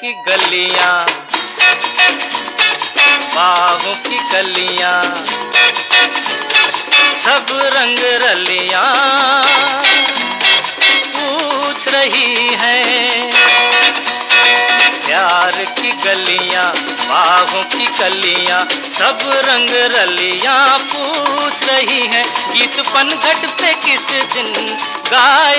की गलियाँ, बागों की कलियाँ सब रंग रलियाँ पूछ रही हैं। प्यार की गलियाँ, बागों की कलियाँ सब रंग रलियाँ पूछ रही हैं। गीत पनघट पे किस दिन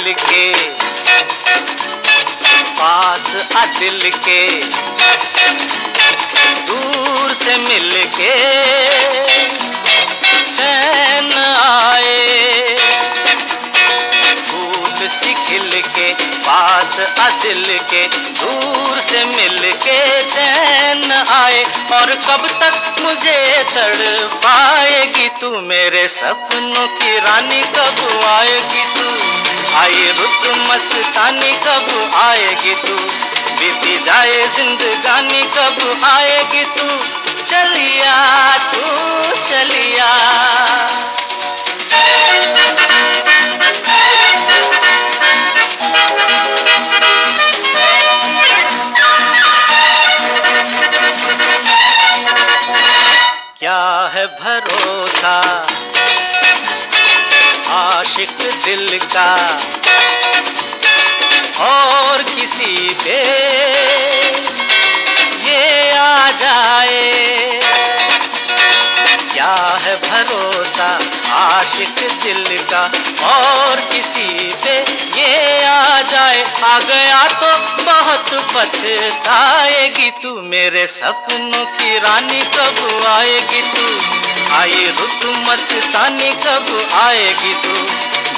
खिल के पास आ दिल के दूर से मिल के पास आ दिल के दूर से मिल के चैन आए। और कब तक मुझे तड़ पाएगी तू मेरे सपनों की रानी? कब आएगी तू? आई रुक मस्तानी, कब आएगी तू? बीती जाए जिंदगानी, कब आएगी तू? चलिया तू, चलिया। है भरोसा। आशिक दिल का। और किसी पे क्या है भरोसा, आशिक दिल का और किसी पे ये आ जाए, आ गया तो बहुत पछताएगी तू। मेरे सपनों की रानी कब आएगी तू? आई रुत मस्तानी कब आएगी तू?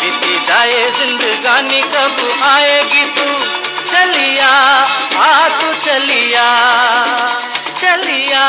बीती जाए जिंदगानी कब आएगी तू? चलिया, आ तू चलिया चलिया।